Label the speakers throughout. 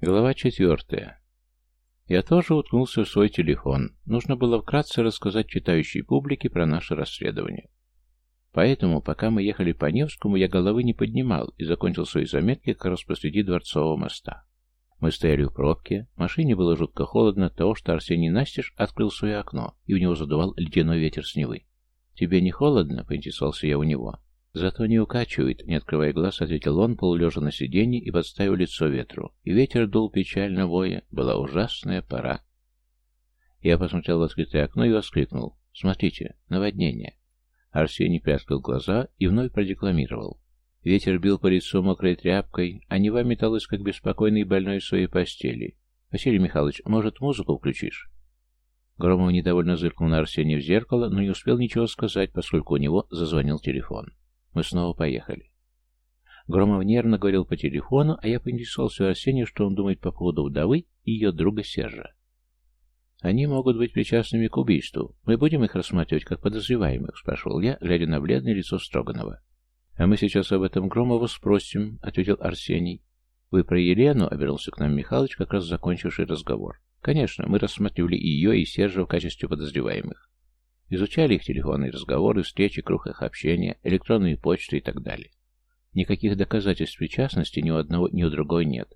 Speaker 1: Глава четвертая. Я тоже уткнулся в свой телефон. Нужно было вкратце рассказать читающей публике про наше расследование. Поэтому, пока мы ехали по Невскому, я головы не поднимал и закончил свои заметки как раз посреди Дворцового моста. Мы стояли в пробке, машине было жутко холодно от того, что Арсений Настеж открыл свое окно, и в него задувал ледяной ветер с Невы. «Тебе не холодно?» — поинтересовался я у него. «Зато не укачивает», — не открывая глаз, ответил он, полулежа на сиденье и подставил лицо ветру. И ветер дул печально воя. Была ужасная пора. Я посмотрел в открытое окно и воскликнул. «Смотрите, наводнение». Арсений приоткрыл глаза и вновь продекламировал. Ветер бил по лицу мокрой тряпкой, а Нева металась, как беспокойный больной в своей постели. «Василий Михайлович, может, музыку включишь?» Громов недовольно зыркнул на Арсения в зеркало, но не успел ничего сказать, поскольку у него зазвонил телефон. Мы снова поехали. Громов нервно говорил по телефону, а я поинтересовался у Арсения, что он думает по поводу вдовы и ее друга Сержа. «Они могут быть причастными к убийству. Мы будем их рассматривать как подозреваемых?» — спрашивал я, глядя на бледное лицо Строганова. «А мы сейчас об этом Громова спросим», — ответил Арсений. «Вы про Елену?» — обернулся к нам Михалыч, как раз закончивший разговор. «Конечно, мы рассматривали и ее, и Сержа в качестве подозреваемых. Изучали их телефонные разговоры, встречи, круг их общения, электронные почты и так далее. Никаких доказательств причастности ни у одного, ни у другой нет.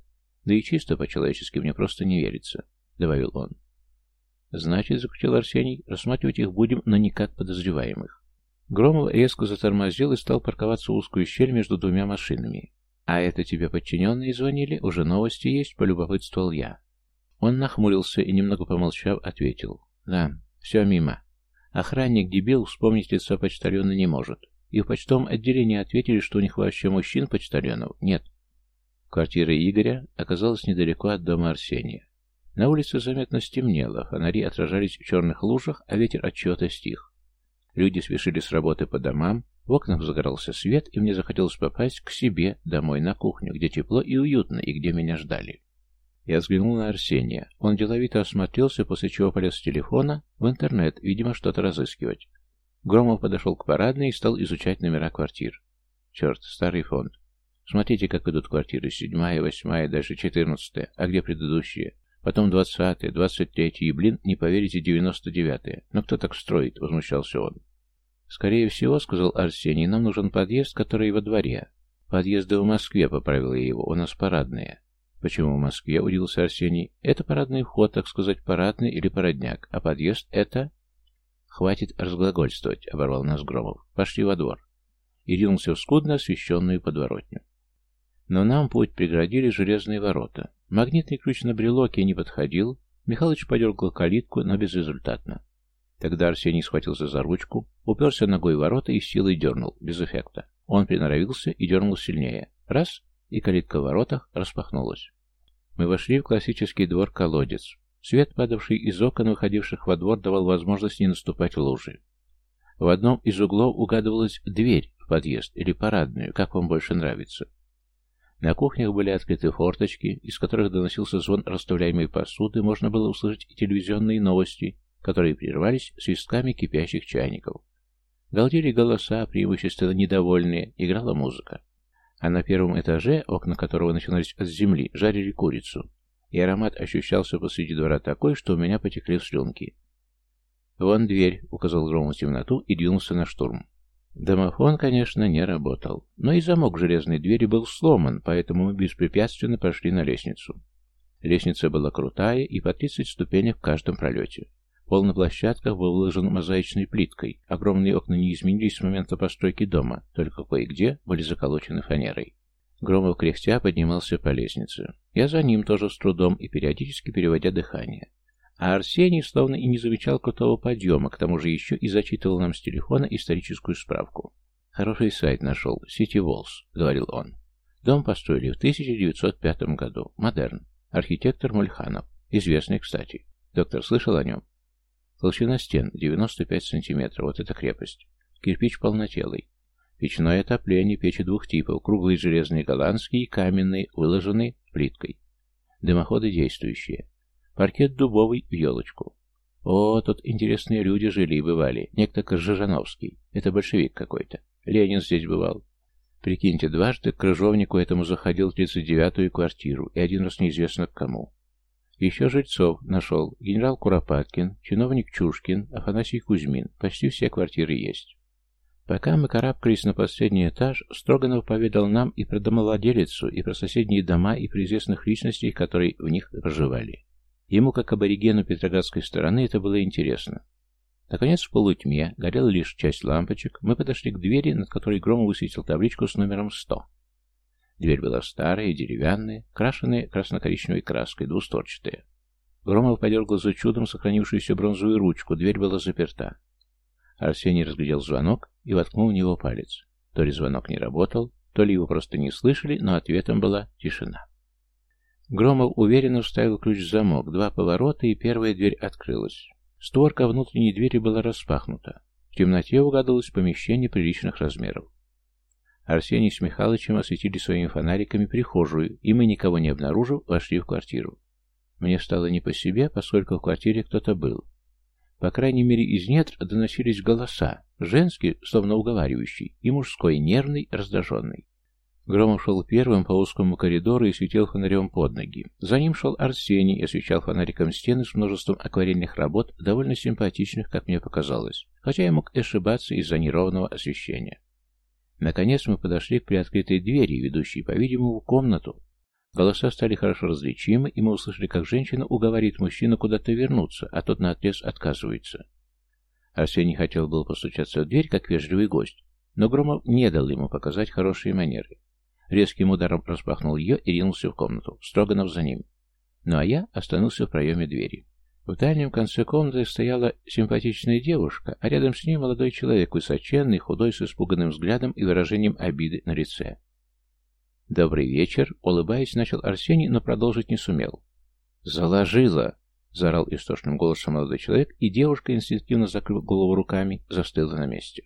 Speaker 1: Да и чисто по-человечески мне просто не верится», — добавил он. «Значит, — заключил Арсений, — рассматривать их будем, но не как подозреваемых». Громов резко затормозил и стал парковаться в узкую щель между двумя машинами. «А это тебе подчиненные звонили? Уже новости есть?» — полюбопытствовал я. Он нахмурился и, немного помолчав, ответил. «Да, все мимо. Охранник-дебил вспомнить лицо почтальона не может. И в почтовом отделении ответили, что у них вообще мужчин-почтальонов нет. Квартира Игоря оказалась недалеко от дома Арсения. На улице заметно стемнело, фонари отражались в черных лужах, а ветер от чего-то стих. Люди спешили с работы по домам, в окнах загорался свет, и мне захотелось попасть к себе домой на кухню, где тепло и уютно, и где меня ждали. Я взглянул на Арсения. Он деловито осмотрелся, после чего полез с телефона в интернет, видимо, что-то разыскивать. Громов подошел к парадной и стал изучать номера квартир. Черт, старый фонд. Смотрите, как идут квартиры. Седьмая, восьмая, даже четырнадцатая. А где предыдущие? Потом двадцатая, двадцать третья и, блин, не поверите, девяносто девятая. Но кто так строит? Возмущался он. Скорее всего, сказал Арсений, нам нужен подъезд, который во дворе. Подъезды в Москве, поправила его, у нас парадные. «Почему в Москве?» — удивился Арсений. «Это парадный вход, так сказать, парадный или парадняк, а подъезд — это...» «Хватит разглагольствовать», — оборвал нас Громов. «Пошли во двор». И ринулся в скудно освещенную подворотню. Но нам путь преградили железные ворота. Магнитный ключ на брелоке не подходил. Михалыч подергал калитку, но безрезультатно. Тогда Арсений схватился за ручку, уперся ногой в ворота и силой дернул, без эффекта. Он приноровился и дернул сильнее. Раз, и калитка в воротах распахнулась. Мы вошли в классический двор-колодец. Свет, падавший из окон, выходивших во двор, давал возможность не наступать в лужи. В одном из углов угадывалась дверь в подъезд или парадную, как вам больше нравится. На кухнях были открыты форточки, из которых доносился звон расставляемой посуды, можно было услышать и телевизионные новости, которые прервались свистками кипящих чайников. Галдели голоса, преимущественно недовольные, играла музыка а на первом этаже, окна которого начинались от земли, жарили курицу, и аромат ощущался посреди двора такой, что у меня потекли слюнки. «Вон дверь», — указал Гром в темноту и двинулся на штурм. Домофон, конечно, не работал, но и замок железной двери был сломан, поэтому мы беспрепятственно прошли на лестницу. Лестница была крутая и по 30 ступенек в каждом пролете. Пол на площадках был выложен мозаичной плиткой. Огромные окна не изменились с момента постройки дома, только кое-где были заколочены фанерой. Громов кряхтя поднимался по лестнице. Я за ним тоже с трудом и периодически переводя дыхание. А Арсений словно и не замечал крутого подъема, к тому же еще и зачитывал нам с телефона историческую справку. «Хороший сайт нашел, City Walls», — говорил он. Дом построили в 1905 году. Модерн. Архитектор Мульханов. Известный, кстати. Доктор слышал о нем? Толщина стен 95 сантиметров, вот эта крепость. Кирпич полнотелый. Печное отопление, печи двух типов, круглые железные голландские и каменные, выложенные плиткой. Дымоходы действующие. Паркет дубовый в елочку. О, тут интересные люди жили и бывали. Некто Кожжановский. Это большевик какой-то. Ленин здесь бывал. Прикиньте, дважды к крыжовнику этому заходил в 39-ю квартиру, и один раз неизвестно к кому. Еще жильцов нашел генерал Куропаткин, чиновник Чушкин, Афанасий Кузьмин. Почти все квартиры есть. Пока мы карабкались на последний этаж, Строганов поведал нам и про домовладелицу, и про соседние дома, и про известных личностей, которые в них проживали. Ему, как аборигену Петроградской стороны, это было интересно. Наконец, в полутьме горела лишь часть лампочек. Мы подошли к двери, над которой Громов высветил табличку с номером 100. Дверь была старая, деревянная, крашенная красно-коричневой краской, двусторчатая. Громов подергал за чудом сохранившуюся бронзовую ручку, дверь была заперта. Арсений разглядел звонок и воткнул в него палец. То ли звонок не работал, то ли его просто не слышали, но ответом была тишина. Громов уверенно вставил ключ в замок, два поворота, и первая дверь открылась. Створка внутренней двери была распахнута. В темноте угадывалось помещение приличных размеров. Арсений с Михалычем осветили своими фонариками прихожую, и мы, никого не обнаружив, вошли в квартиру. Мне стало не по себе, поскольку в квартире кто-то был. По крайней мере, из недр доносились голоса, женский, словно уговаривающий, и мужской, нервный, раздраженный. Громов шел первым по узкому коридору и светил фонарем под ноги. За ним шел Арсений и освещал фонариком стены с множеством акварельных работ, довольно симпатичных, как мне показалось, хотя я мог ошибаться из-за неровного освещения. Наконец мы подошли к приоткрытой двери, ведущей, по-видимому, в комнату. Голоса стали хорошо различимы, и мы услышали, как женщина уговорит мужчину куда-то вернуться, а тот наотрез отказывается. Арсений хотел был постучаться в дверь, как вежливый гость, но Громов не дал ему показать хорошие манеры. Резким ударом распахнул ее и ринулся в комнату, Строганов за ним. Ну а я остановился в проеме двери. В дальнем конце комнаты стояла симпатичная девушка, а рядом с ней молодой человек, высоченный, худой, с испуганным взглядом и выражением обиды на лице. «Добрый вечер», — улыбаясь, начал Арсений, но продолжить не сумел. «Заложила!» — заорал истошным голосом молодой человек, и девушка, инстинктивно закрыв голову руками, застыла на месте.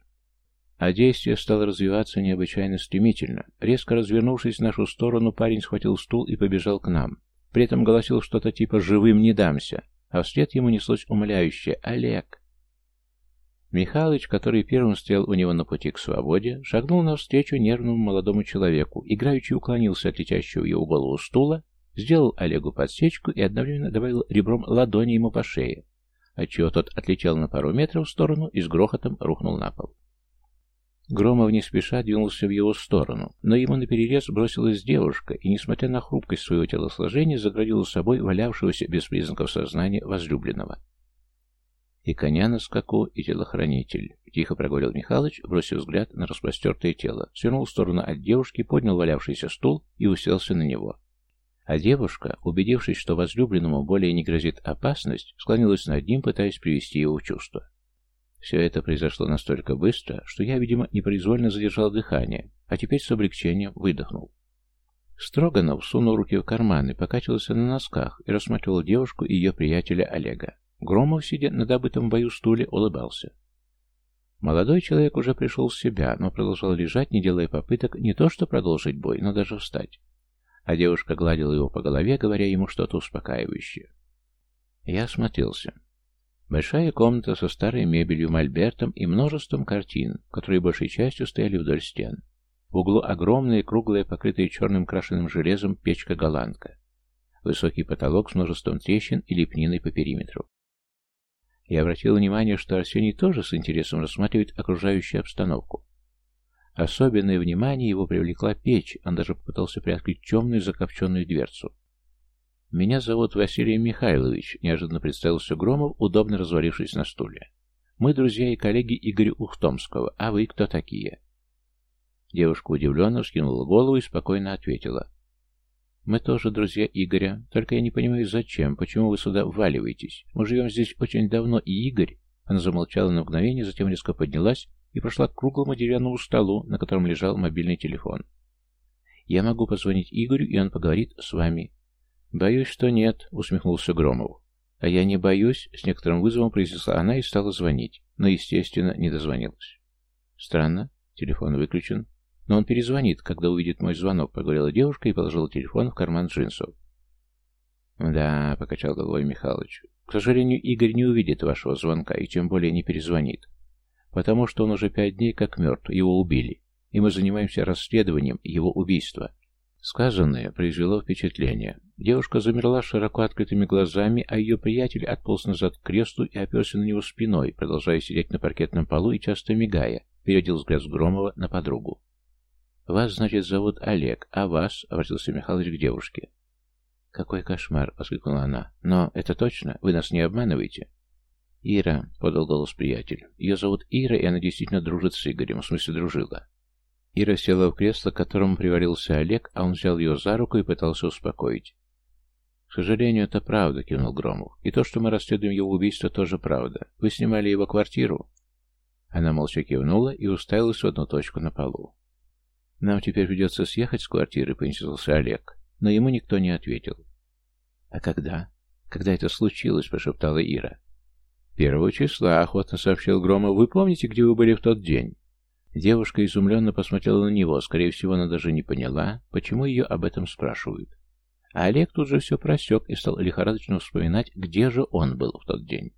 Speaker 1: А действие стало развиваться необычайно стремительно. Резко развернувшись в нашу сторону, парень схватил стул и побежал к нам. При этом голосил что-то типа «живым не дамся», а вслед ему неслось умоляющее «Олег». Михалыч, который первым стоял у него на пути к свободе, шагнул навстречу нервному молодому человеку, играючи уклонился от летящего в его голову стула, сделал Олегу подсечку и одновременно добавил ребром ладони ему по шее, отчего тот отлетел на пару метров в сторону и с грохотом рухнул на пол. Громов не спеша двинулся в его сторону, но ему наперерез бросилась девушка, и, несмотря на хрупкость своего телосложения, заградила собой валявшегося без признаков сознания возлюбленного. И коня на скаку, и телохранитель. Тихо проговорил Михалыч, бросив взгляд на распростертое тело, свернул в сторону от девушки, поднял валявшийся стул и уселся на него. А девушка, убедившись, что возлюбленному более не грозит опасность, склонилась над ним, пытаясь привести его в чувство. Все это произошло настолько быстро, что я, видимо, непроизвольно задержал дыхание, а теперь с облегчением выдохнул. Строганов сунул руки в карманы, покачивался на носках и рассматривал девушку и ее приятеля Олега. Громов, сидя на добытом бою стуле, улыбался. Молодой человек уже пришел в себя, но продолжал лежать, не делая попыток не то что продолжить бой, но даже встать. А девушка гладила его по голове, говоря ему что-то успокаивающее. Я осмотрелся. Большая комната со старой мебелью, мольбертом и множеством картин, которые большей частью стояли вдоль стен. В углу огромная круглая, покрытая черным крашеным железом печка-голландка. Высокий потолок с множеством трещин и лепниной по периметру. Я обратил внимание, что Арсений тоже с интересом рассматривает окружающую обстановку. Особенное внимание его привлекла печь, он даже попытался приоткрыть темную закопченную дверцу. «Меня зовут Василий Михайлович», — неожиданно представился Громов, удобно развалившись на стуле. «Мы друзья и коллеги Игоря Ухтомского. А вы кто такие?» Девушка удивленно вскинула голову и спокойно ответила. «Мы тоже друзья Игоря, только я не понимаю, зачем, почему вы сюда вваливаетесь. Мы живем здесь очень давно, и Игорь...» Она замолчала на мгновение, затем резко поднялась и прошла к круглому деревянному столу, на котором лежал мобильный телефон. «Я могу позвонить Игорю, и он поговорит с вами. «Боюсь, что нет», — усмехнулся Громов. «А я не боюсь», — с некоторым вызовом произнесла она и стала звонить, но, естественно, не дозвонилась. «Странно, телефон выключен. Но он перезвонит, когда увидит мой звонок», — поговорила девушка и положила телефон в карман джинсов. «Да», — покачал головой Михалыч, — «к сожалению, Игорь не увидит вашего звонка и тем более не перезвонит, потому что он уже пять дней как мертв, его убили. и мы занимаемся расследованием его убийства». Сказанное произвело впечатление. Девушка замерла широко открытыми глазами, а ее приятель отполз назад к креслу и оперся на него спиной, продолжая сидеть на паркетном полу и часто мигая, переводил взгляд с Громова на подругу. «Вас, значит, зовут Олег, а вас?» — обратился Михалыч к девушке. «Какой кошмар!» — воскликнула она. «Но это точно? Вы нас не обманываете?» «Ира», — подал голос приятель. «Ее зовут Ира, и она действительно дружит с Игорем, в смысле дружила». Ира села в кресло, к которому привалился Олег, а он взял ее за руку и пытался успокоить. «К сожалению, это правда», — кивнул Громов. «И то, что мы расследуем его убийство, тоже правда. Вы снимали его квартиру?» Она молча кивнула и уставилась в одну точку на полу. «Нам теперь придется съехать с квартиры», — поинтересовался Олег. Но ему никто не ответил. «А когда? Когда это случилось?» — прошептала Ира. «Первого числа», — охотно сообщил Громов. «Вы помните, где вы были в тот день?» Девушка изумленно посмотрела на него. Скорее всего, она даже не поняла, почему ее об этом спрашивают. А Олег тут же все просек и стал лихорадочно вспоминать, где же он был в тот день.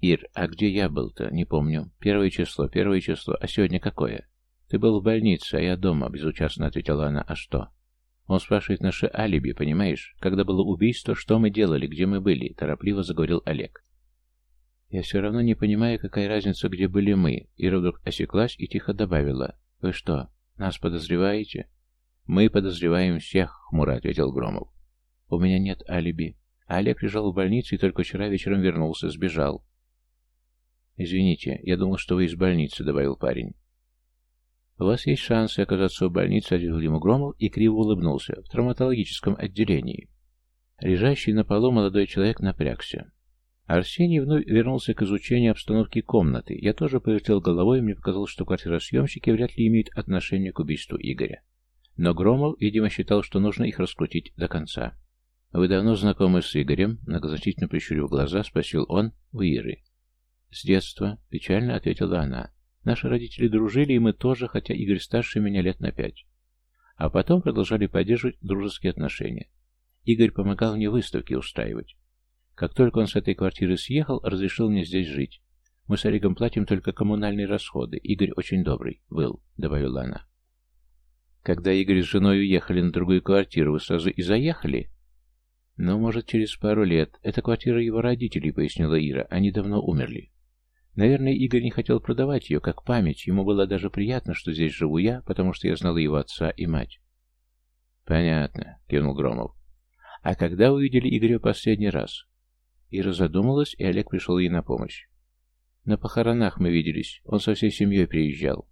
Speaker 1: «Ир, а где я был-то? Не помню. Первое число, первое число. А сегодня какое?» «Ты был в больнице, а я дома», — безучастно ответила она. «А что?» «Он спрашивает наше алиби, понимаешь? Когда было убийство, что мы делали, где мы были?» — торопливо заговорил Олег. «Я все равно не понимаю, какая разница, где были мы». Ира вдруг осеклась и тихо добавила. «Вы что, нас подозреваете?» «Мы подозреваем всех», — хмуро ответил Громов. «У меня нет алиби. А Олег лежал в больнице и только вчера вечером вернулся, сбежал». «Извините, я думал, что вы из больницы», — добавил парень. «У вас есть шансы оказаться в больнице», — ответил ему Громов и криво улыбнулся. «В травматологическом отделении». Лежащий на полу молодой человек напрягся. Арсений вновь вернулся к изучению обстановки комнаты. Я тоже повертел головой, и мне показалось, что квартиросъемщики вряд ли имеют отношение к убийству Игоря. Но Громов, видимо, считал, что нужно их раскрутить до конца. «Вы давно знакомы с Игорем?» Многозначительно прищурив глаза, спросил он у Иры. «С детства», — печально ответила она. «Наши родители дружили, и мы тоже, хотя Игорь старше меня лет на пять. А потом продолжали поддерживать дружеские отношения. Игорь помогал мне выставки устраивать. Как только он с этой квартиры съехал, разрешил мне здесь жить. Мы с Олегом платим только коммунальные расходы. Игорь очень добрый. Был, добавила она. Когда Игорь с женой уехали на другую квартиру, вы сразу и заехали? Ну, может, через пару лет. Это квартира его родителей, пояснила Ира. Они давно умерли. Наверное, Игорь не хотел продавать ее, как память. Ему было даже приятно, что здесь живу я, потому что я знала его отца и мать. Понятно, кивнул Громов. А когда вы видели Игоря последний раз? Ира задумалась, и Олег пришел ей на помощь. На похоронах мы виделись, он со всей семьей приезжал.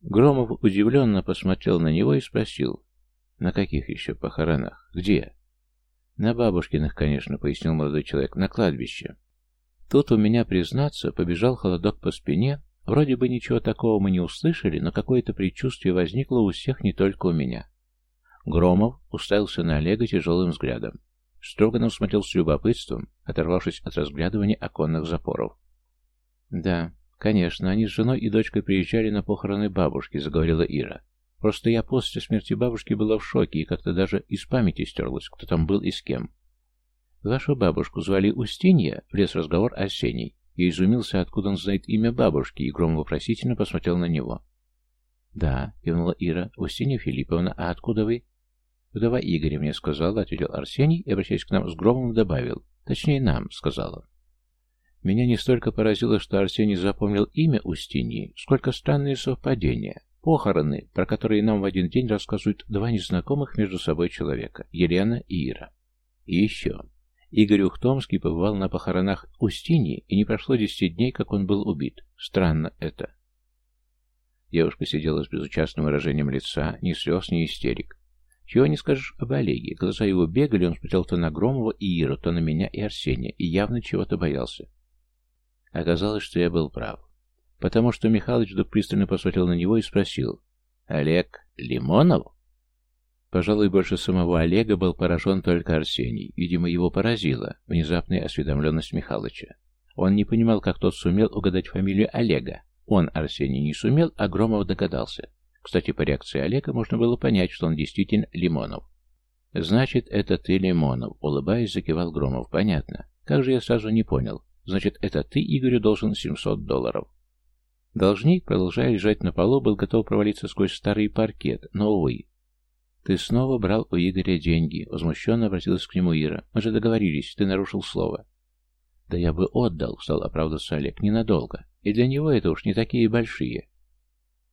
Speaker 1: Громов удивленно посмотрел на него и спросил, «На каких еще похоронах? Где?» «На бабушкиных, конечно», — пояснил молодой человек, — «на кладбище». Тут у меня, признаться, побежал холодок по спине. Вроде бы ничего такого мы не услышали, но какое-то предчувствие возникло у всех, не только у меня. Громов уставился на Олега тяжелым взглядом. Строганов смотрел с любопытством, оторвавшись от разглядывания оконных запоров. «Да, конечно, они с женой и дочкой приезжали на похороны бабушки», — заговорила Ира. «Просто я после смерти бабушки была в шоке и как-то даже из памяти стерлась, кто там был и с кем». «Вашу бабушку звали Устинья?» — влез разговор Арсений. Я изумился, откуда он знает имя бабушки, и гром вопросительно посмотрел на него. «Да», — кивнула Ира, — «Устинья Филипповна, а откуда вы?» «Вдова Игоря мне сказала», — ответил Арсений и, обращаясь к нам с громом, добавил. «Точнее, нам», — сказала. Меня не столько поразило, что Арсений запомнил имя Устиньи, сколько странные совпадения, похороны, про которые нам в один день рассказывают два незнакомых между собой человека, Елена и Ира. И еще. Игорь Ухтомский побывал на похоронах Устиньи, и не прошло десяти дней, как он был убит. Странно это. Девушка сидела с безучастным выражением лица, ни слез, ни истерик. Чего не скажешь об Олеге. Глаза его бегали, он смотрел то на Громова и Иру, то на меня и Арсения, и явно чего-то боялся. Оказалось, что я был прав. Потому что Михалыч вдруг пристально посмотрел на него и спросил, «Олег Лимонов?» Пожалуй, больше самого Олега был поражен только Арсений. Видимо, его поразила внезапная осведомленность Михалыча. Он не понимал, как тот сумел угадать фамилию Олега. Он, Арсений, не сумел, а Громов догадался. Кстати, по реакции Олега можно было понять, что он действительно Лимонов. «Значит, это ты, Лимонов», — улыбаясь, закивал Громов. «Понятно. Как же я сразу не понял. Значит, это ты Игорю должен 700 долларов». Должник, продолжая лежать на полу, был готов провалиться сквозь старый паркет, но, увы. «Ты снова брал у Игоря деньги», — возмущенно обратилась к нему Ира. «Мы же договорились, ты нарушил слово». «Да я бы отдал», — стал оправдываться Олег, — «ненадолго. И для него это уж не такие большие».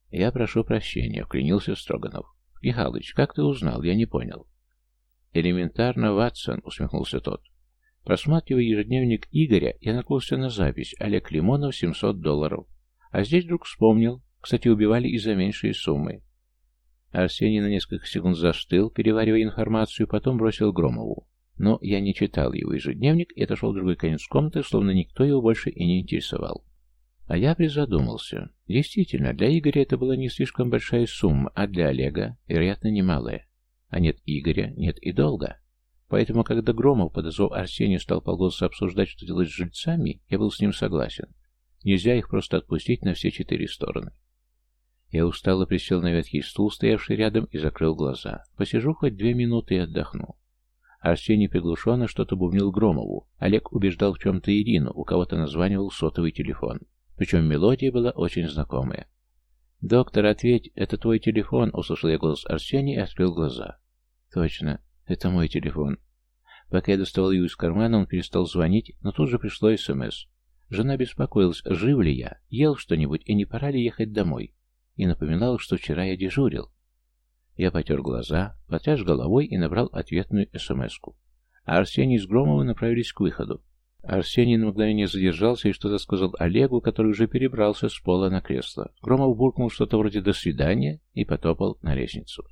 Speaker 1: «Я прошу прощения», — вклинился Строганов. «Михалыч, как ты узнал? Я не понял». «Элементарно, Ватсон», — усмехнулся тот. Просматривая ежедневник Игоря, я наткнулся на запись «Олег Лимонов, 700 долларов». А здесь вдруг вспомнил. Кстати, убивали и за меньшие суммы. Арсений на несколько секунд застыл, переваривая информацию, потом бросил Громову. Но я не читал его ежедневник и отошел в другой конец комнаты, словно никто его больше и не интересовал. А я призадумался. Действительно, для Игоря это была не слишком большая сумма, а для Олега, вероятно, немалая. А нет Игоря, нет и долга. Поэтому, когда Громов, подозвав Арсению, стал полголоса обсуждать, что делать с жильцами, я был с ним согласен. Нельзя их просто отпустить на все четыре стороны. Я устало присел на ветхий стул, стоявший рядом, и закрыл глаза. Посижу хоть две минуты и отдохну. Арсений приглушенно что-то бубнил Громову. Олег убеждал в чем-то Ирину, у кого-то названивал сотовый телефон. Причем мелодия была очень знакомая. «Доктор, ответь, это твой телефон», — услышал я голос Арсения и открыл глаза. «Точно, это мой телефон». Пока я доставал его из кармана, он перестал звонить, но тут же пришло СМС. Жена беспокоилась, жив ли я, ел что-нибудь и не пора ли ехать домой, и напоминала, что вчера я дежурил. Я потер глаза, потряс головой и набрал ответную СМС-ку. А Арсений с Громовым направились к выходу. Арсений на мгновение задержался и что-то сказал Олегу, который уже перебрался с пола на кресло. Громов буркнул что-то вроде «до свидания» и потопал на лестницу.